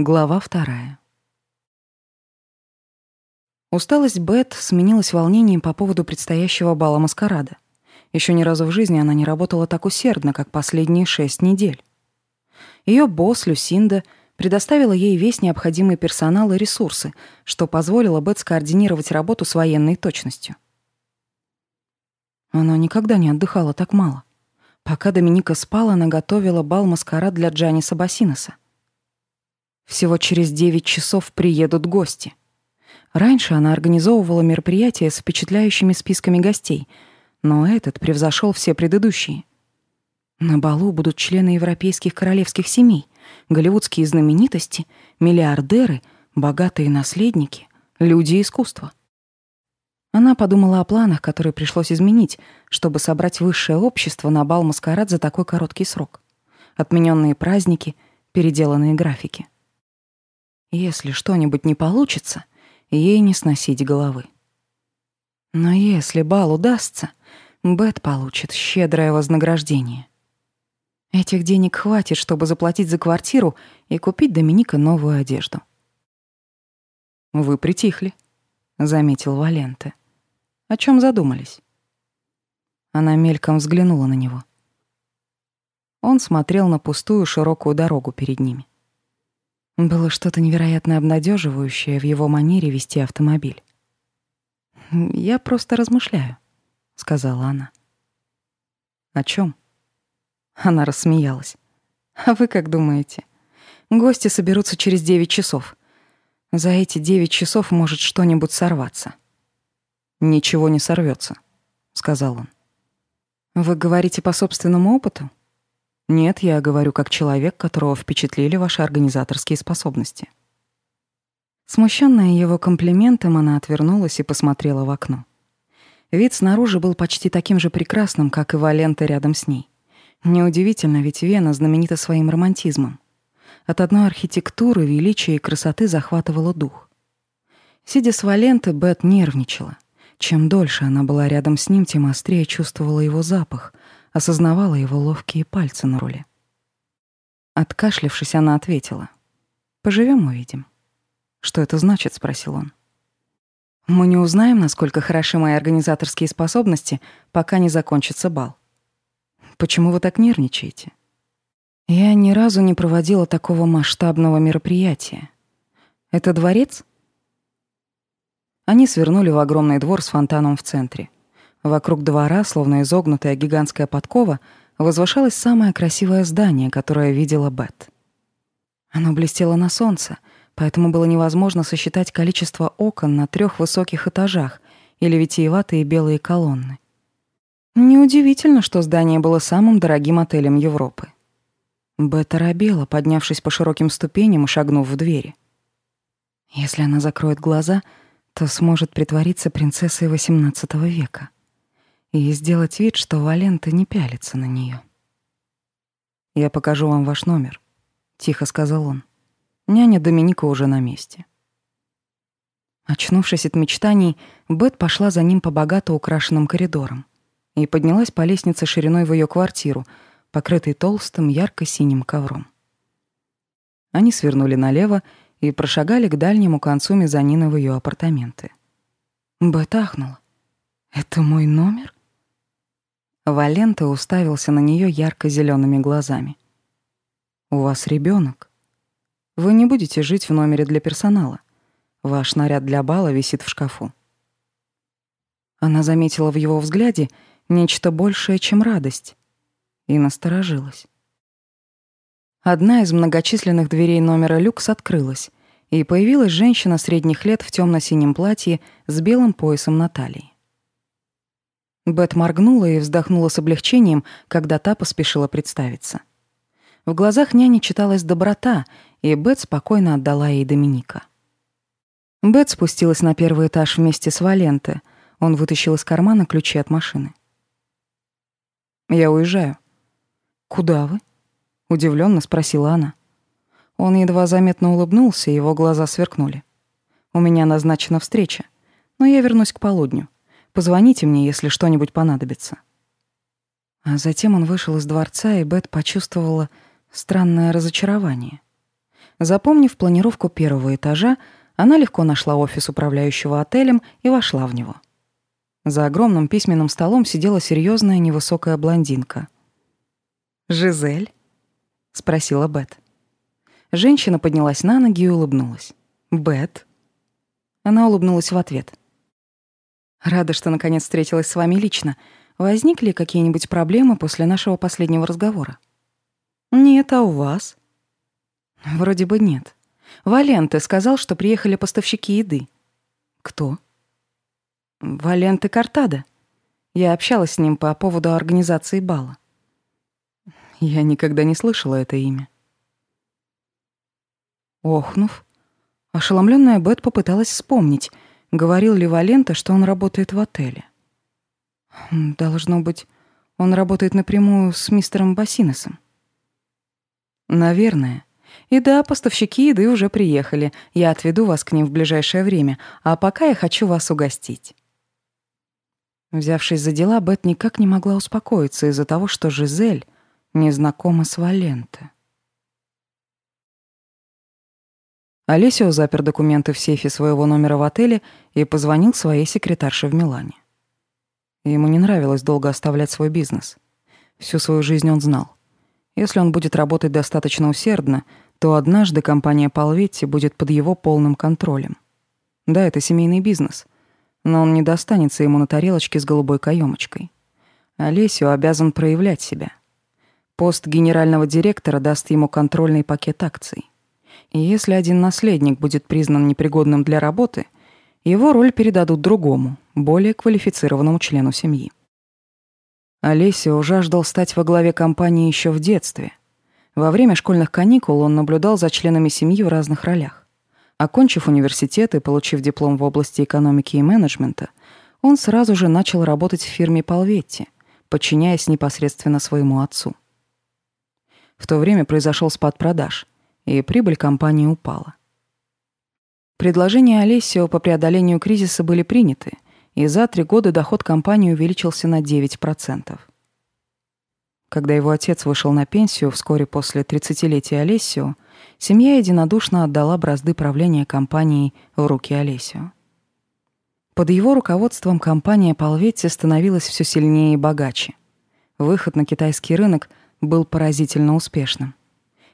Глава вторая. Усталость Бет сменилась волнением по поводу предстоящего бала маскарада. Еще ни разу в жизни она не работала так усердно, как последние шесть недель. Ее босс, Люсинда, предоставила ей весь необходимый персонал и ресурсы, что позволило Бет скоординировать работу с военной точностью. Она никогда не отдыхала так мало. Пока Доминика спала, она готовила бал-маскарад для Джаниса Басиноса — всего через 9 часов приедут гости. Раньше она организовывала мероприятия с впечатляющими списками гостей, но этот превзошел все предыдущие. На балу будут члены европейских королевских семей, голливудские знаменитости, миллиардеры, богатые наследники, люди искусства. Она подумала о планах, которые пришлось изменить, чтобы собрать высшее общество на бал-маскарад за такой короткий срок. Отмененные праздники, переделанные графики — если что-нибудь не получится, ей не сносить головы. Но если бал удастся, Бет получит щедрое вознаграждение. Этих денег хватит, чтобы заплатить за квартиру и купить Доминика новую одежду. «Вы притихли», — заметил Валенте. «О чем задумались?» Она мельком взглянула на него. Он смотрел на пустую широкую дорогу перед ними. Было что-то невероятно обнадеживающее в его манере вести автомобиль. «Я просто размышляю», — сказала она. «О чем? Она рассмеялась. «А вы как думаете? Гости соберутся через девять часов. За эти девять часов может что-нибудь сорваться». «Ничего не сорвется, сказал он. «Вы говорите по собственному опыту?» Нет, я говорю как человек, которого впечатлили ваши организаторские способности. Смущенная его комплиментом, она отвернулась и посмотрела в окно. Вид снаружи был почти таким же прекрасным, как и Валента рядом с ней. Неудивительно, ведь Вена знаменита своим романтизмом. От одной архитектуры, величия и красоты захватывало дух. Сидя с Валентой, Бет нервничала. Чем дольше она была рядом с ним, тем острее чувствовала его запах, осознавала его ловкие пальцы на руле. Откашлившись, она ответила. «Поживем, увидим». «Что это значит?» — спросил он. «Мы не узнаем, насколько хороши мои организаторские способности, пока не закончится бал». «Почему вы так нервничаете?» «Я ни разу не проводила такого масштабного мероприятия. Это дворец?» Они свернули в огромный двор с фонтаном в центре. Вокруг двора, словно изогнутая гигантская подкова, возвышалось самое красивое здание, которое видела Бет. Оно блестело на солнце, поэтому было невозможно сосчитать количество окон на трех высоких этажах или витиеватые белые колонны. Неудивительно, что здание было самым дорогим отелем Европы. Бет оробела, поднявшись по широким ступеням и шагнув в двери. Если она закроет глаза, то сможет притвориться принцессой XVIII века и сделать вид, что Валента не пялится на нее. «Я покажу вам ваш номер», — тихо сказал он. Няня Доминика уже на месте. Очнувшись от мечтаний, Бет пошла за ним по богато украшенным коридорам и поднялась по лестнице шириной в ее квартиру, покрытой толстым ярко-синим ковром. Они свернули налево и прошагали к дальнему концу мезонина в ее апартаменты. Бет ахнула. «Это мой номер?» Валента уставился на нее ярко зелеными глазами. «У вас ребенок. Вы не будете жить в номере для персонала. Ваш наряд для бала висит в шкафу». Она заметила в его взгляде нечто большее, чем радость, и насторожилась. Одна из многочисленных дверей номера люкс открылась, и появилась женщина средних лет в темно синем платье с белым поясом на талии. Бет моргнула и вздохнула с облегчением, когда та поспешила представиться. В глазах няни читалась доброта, и Бет спокойно отдала ей Доминика. Бет спустилась на первый этаж вместе с Валенте. Он вытащил из кармана ключи от машины. «Я уезжаю». «Куда вы?» — удивленно спросила она. Он едва заметно улыбнулся, его глаза сверкнули. «У меня назначена встреча, но я вернусь к полудню. Позвоните мне, если что-нибудь понадобится». А затем он вышел из дворца, и Бет почувствовала странное разочарование. Запомнив планировку первого этажа, она легко нашла офис управляющего отелем и вошла в него. За огромным письменным столом сидела серьезная невысокая блондинка. «Жизель?» — спросила Бет. Женщина поднялась на ноги и улыбнулась. «Бет?» Она улыбнулась в ответ. «Рада, что наконец встретилась с вами лично. Возникли какие-нибудь проблемы после нашего последнего разговора?» «Нет, а у вас?» «Вроде бы нет. Валенте сказал, что приехали поставщики еды». «Кто?» «Валенте Картада. Я общалась с ним по поводу организации бала». Я никогда не слышала это имя. Охнув, ошеломленная Бет попыталась вспомнить, говорил ли Валента, что он работает в отеле. Должно быть, он работает напрямую с мистером Басинесом. Наверное. И да, поставщики еды уже приехали. Я отведу вас к ним в ближайшее время, а пока я хочу вас угостить. Взявшись за дела, Бет никак не могла успокоиться из-за того, что Жизель не знакома с Валенте. Олесио запер документы в сейфе своего номера в отеле и позвонил своей секретарше в Милане. Ему не нравилось долго оставлять свой бизнес. Всю свою жизнь он знал. Если он будет работать достаточно усердно, то однажды компания Палветти будет под его полным контролем. Да, это семейный бизнес, но он не достанется ему на тарелочке с голубой каемочкой. Олесио обязан проявлять себя. Пост генерального директора даст ему контрольный пакет акций. И если один наследник будет признан непригодным для работы, его роль передадут другому, более квалифицированному члену семьи. Олесио жаждал стать во главе компании еще в детстве. Во время школьных каникул он наблюдал за членами семьи в разных ролях. Окончив университет и получив диплом в области экономики и менеджмента, он сразу же начал работать в фирме Палветти, подчиняясь непосредственно своему отцу. В то время произошел спад продаж – и прибыль компании упала. Предложения Олесио по преодолению кризиса были приняты, и за три года доход компании увеличился на 9%. Когда его отец вышел на пенсию вскоре после 30-летия Олесио, семья единодушно отдала бразды правления компанией в руки Олесио. Под его руководством компания Палветти становилась все сильнее и богаче. Выход на китайский рынок был поразительно успешным.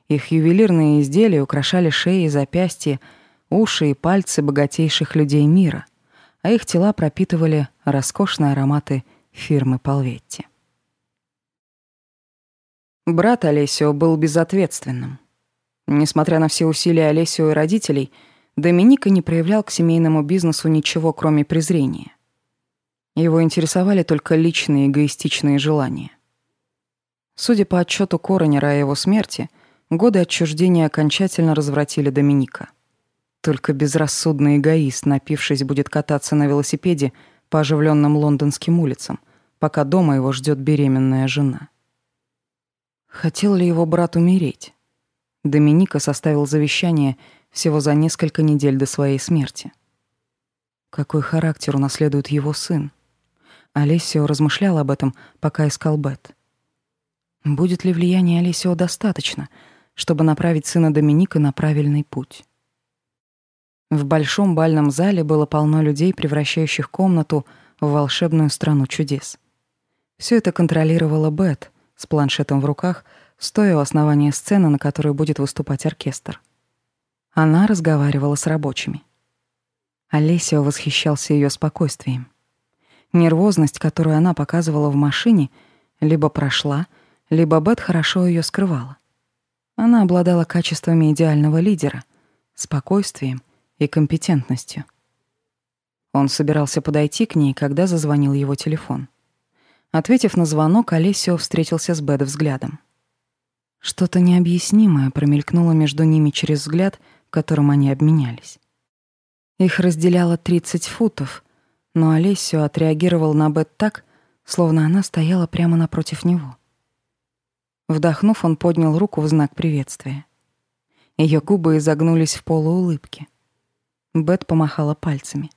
Их ювелирные изделия украшали шеи, запястья, уши и пальцы богатейших людей мира, а их тела пропитывали роскошные ароматы фирмы Палветти. Брат Олесио был безответственным. Несмотря на все усилия Олесио и родителей, Доминика не проявлял к семейному бизнесу ничего, кроме презрения. Его интересовали только личные эгоистичные желания. Судя по отчету Коронера о его смерти — Годы отчуждения окончательно развратили Доминика. Только безрассудный эгоист, напившись, будет кататься на велосипеде по оживленным лондонским улицам, пока дома его ждет беременная жена. Хотел ли его брат умереть? Доминика составил завещание всего за несколько недель до своей смерти. Какой характер унаследует его сын? Олесио размышлял об этом, пока искал Бет. Будет ли влияние Олесио достаточно — чтобы направить сына Доминика на правильный путь. В большом бальном зале было полно людей, превращающих комнату в волшебную страну чудес. Все это контролировала Бет с планшетом в руках, стоя у основания сцены, на которой будет выступать оркестр. Она разговаривала с рабочими. Олесио восхищался ее спокойствием. Нервозность, которую она показывала в машине, либо прошла, либо Бет хорошо ее скрывала. Она обладала качествами идеального лидера, спокойствием и компетентностью. Он собирался подойти к ней, когда зазвонил его телефон. Ответив на звонок, Олесио встретился с Бэд взглядом. Что-то необъяснимое промелькнуло между ними через взгляд, которым они обменялись. Их разделяло 30 футов, но Олесио отреагировал на Бет так, словно она стояла прямо напротив него. Вдохнув, он поднял руку в знак приветствия. Ее губы изогнулись в полуулыбке. Бет помахала пальцами.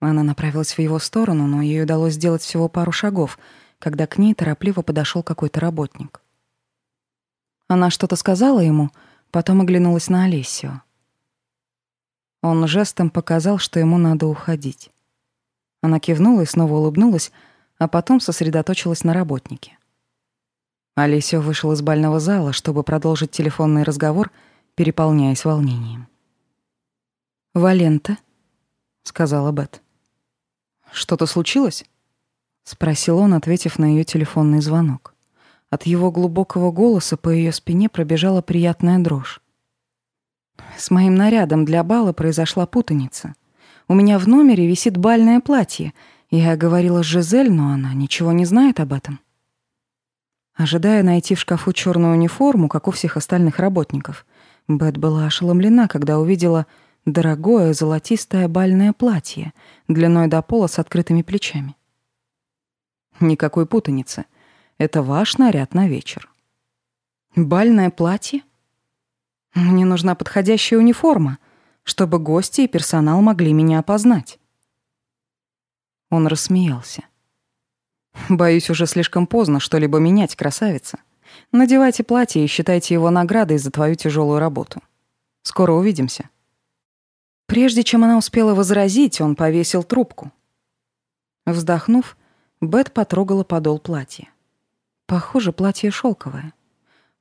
Она направилась в его сторону, но ей удалось сделать всего пару шагов, когда к ней торопливо подошел какой-то работник. Она что-то сказала ему, Потом оглянулась на Олесю. Он жестом показал, что ему надо уходить. Она кивнула и снова улыбнулась, а потом сосредоточилась на работнике. Олесио вышел из бального зала, чтобы продолжить телефонный разговор, переполняясь волнением. «Валента», — сказала Бет. «Что-то случилось?» — спросил он, ответив на ее телефонный звонок. От его глубокого голоса по ее спине пробежала приятная дрожь. «С моим нарядом для бала произошла путаница. У меня в номере висит бальное платье. Я говорила с Жизель, но она ничего не знает об этом». Ожидая найти в шкафу черную униформу, как у всех остальных работников, Бет была ошеломлена, когда увидела дорогое золотистое бальное платье длиной до пола с открытыми плечами. Никакой путаницы. Это ваш наряд на вечер. Бальное платье? Мне нужна подходящая униформа, чтобы гости и персонал могли меня опознать. Он рассмеялся. Боюсь, уже слишком поздно что-либо менять, красавица. Надевайте платье и считайте его наградой за твою тяжелую работу. Скоро увидимся. Прежде чем она успела возразить, он повесил трубку. Вздохнув, Бет потрогала подол платья. Похоже, платье шелковое.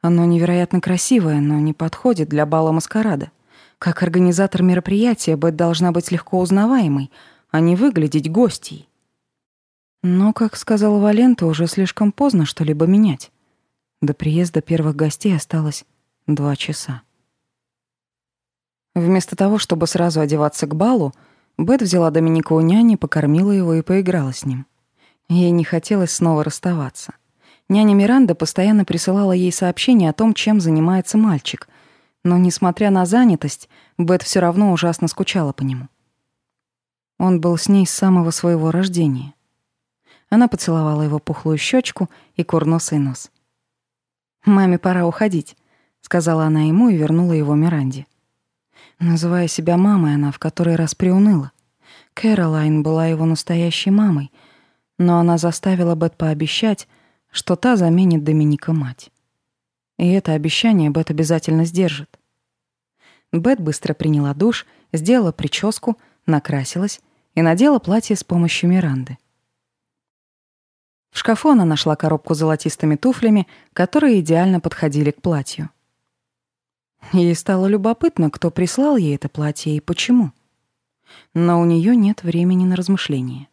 Оно невероятно красивое, но не подходит для бала маскарада. Как организатор мероприятия, Бет должна быть легко узнаваемой, а не выглядеть гостьей. Но, как сказал Валента, уже слишком поздно что-либо менять. До приезда первых гостей осталось два часа. Вместо того, чтобы сразу одеваться к балу, Бет взяла Доминика у няни, покормила его и поиграла с ним. Ей не хотелось снова расставаться. Няня Миранда постоянно присылала ей сообщения о том, чем занимается мальчик, но, несмотря на занятость, Бет все равно ужасно скучала по нему. Он был с ней с самого своего рождения. Она поцеловала его пухлую щечку и курносый нос. «Маме пора уходить», — сказала она ему и вернула его Миранде. Называя себя мамой, она в который раз приуныла. Кэролайн была его настоящей мамой, но она заставила Бет пообещать, что та заменит Доминика мать. И это обещание Бет обязательно сдержит. Бет быстро приняла душ, сделала прическу, накрасилась и надела платье с помощью Миранды. В шкафу она нашла коробку с золотистыми туфлями, которые идеально подходили к платью. Ей стало любопытно, кто прислал ей это платье и почему. Но у нее нет времени на размышления.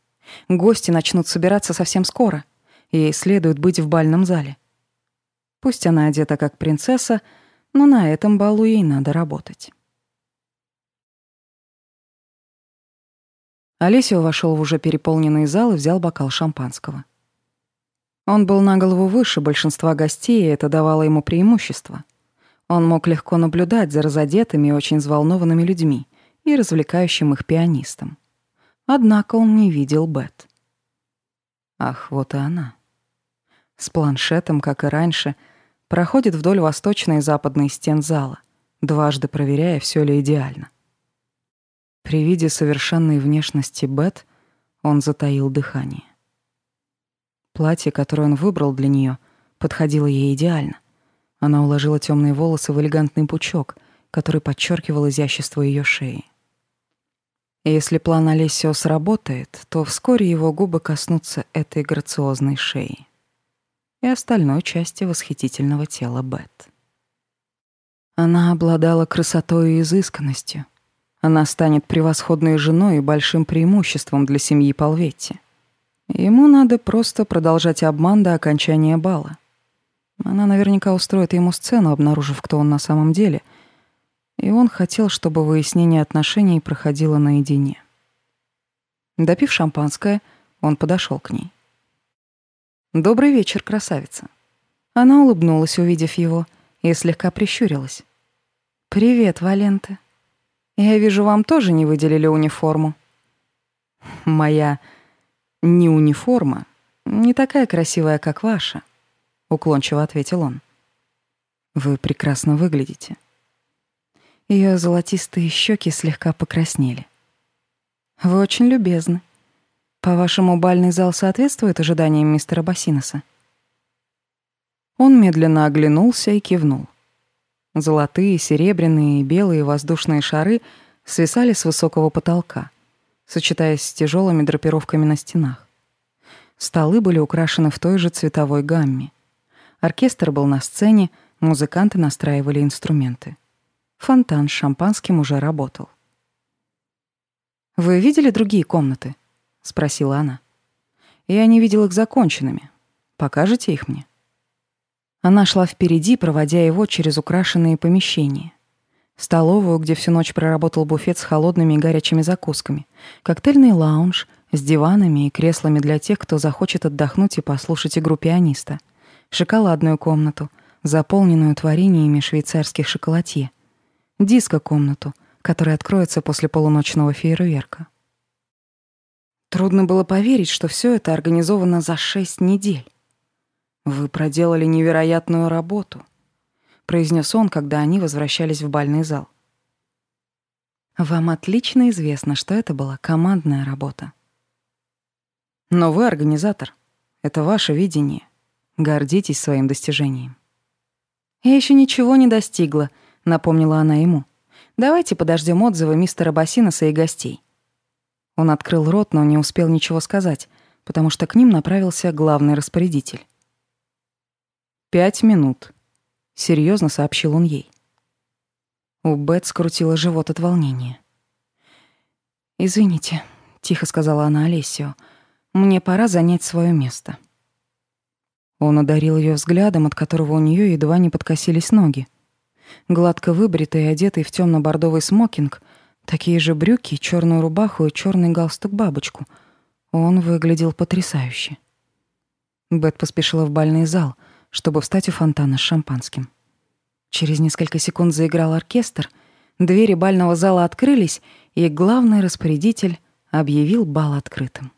Гости начнут собираться совсем скоро. Ей следует быть в бальном зале. Пусть она одета как принцесса, но на этом балу ей надо работать. Олесио вошел в уже переполненный зал и взял бокал шампанского. Он был на голову выше большинства гостей, и это давало ему преимущество. Он мог легко наблюдать за разодетыми и очень взволнованными людьми и развлекающим их пианистом. Однако он не видел Бет. Ах, вот и она. С планшетом, как и раньше, проходит вдоль восточной и западной стен зала, дважды проверяя, все ли идеально. При виде совершенной внешности Бет он затаил дыхание. Платье, которое он выбрал для нее, подходило ей идеально. Она уложила темные волосы в элегантный пучок, который подчеркивал изящество ее шеи. если план Олесио сработает, то вскоре его губы коснутся этой грациозной шеи и остальной части восхитительного тела Бет. Она обладала красотой и изысканностью. Она станет превосходной женой и большим преимуществом для семьи Полветти. Ему надо просто продолжать обман до окончания бала. Она наверняка устроит ему сцену, обнаружив, кто он на самом деле. И он хотел, чтобы выяснение отношений проходило наедине. Допив шампанское, он подошел к ней. «Добрый вечер, красавица». Она улыбнулась, увидев его, и слегка прищурилась. «Привет, Валента. Я вижу, вам тоже не выделили униформу». «Моя не униформа, не такая красивая, как ваша», — уклончиво ответил он. «Вы прекрасно выглядите». Ее золотистые щеки слегка покраснели. «Вы очень любезны. По-вашему, бальный зал соответствует ожиданиям мистера Бассинеса?» Он медленно оглянулся и кивнул. Золотые, серебряные и белые воздушные шары свисали с высокого потолка, сочетаясь с тяжелыми драпировками на стенах. Столы были украшены в той же цветовой гамме. Оркестр был на сцене, музыканты настраивали инструменты. Фонтан с шампанским уже работал. «Вы видели другие комнаты?» — спросила она. «Я не видел их законченными. Покажете их мне?» Она шла впереди, проводя его через украшенные помещения. Столовую, где всю ночь проработал буфет с холодными и горячими закусками, коктейльный лаунж с диванами и креслами для тех, кто захочет отдохнуть и послушать игру пианиста, шоколадную комнату, заполненную творениями швейцарских шоколадье, диско-комнату, которая откроется после полуночного фейерверка. Трудно было поверить, что все это организовано за шесть недель. Вы проделали невероятную работу, произнес он, когда они возвращались в бальный зал. Вам отлично известно, что это была командная работа. Но вы организатор. Это ваше видение. Гордитесь своим достижением. Я еще ничего не достигла, напомнила она ему. Давайте подождем отзывы мистера Бассинеса и гостей. Он открыл рот, но не успел ничего сказать, потому что к ним направился главный распорядитель. «Пять минут», — серьезно сообщил он ей. У Бет скрутило живот от волнения. «Извините», — тихо сказала она Олесио, — «мне пора занять свое место». Он одарил ее взглядом, от которого у нее едва не подкосились ноги. Гладко выбритый и одетый в темно бордовый смокинг, такие же брюки, черную рубаху и черный галстук-бабочку. Он выглядел потрясающе. Бет поспешила в бальный зал — чтобы встать у фонтана с шампанским. Через несколько секунд заиграл оркестр, двери бального зала открылись, и главный распорядитель объявил бал открытым.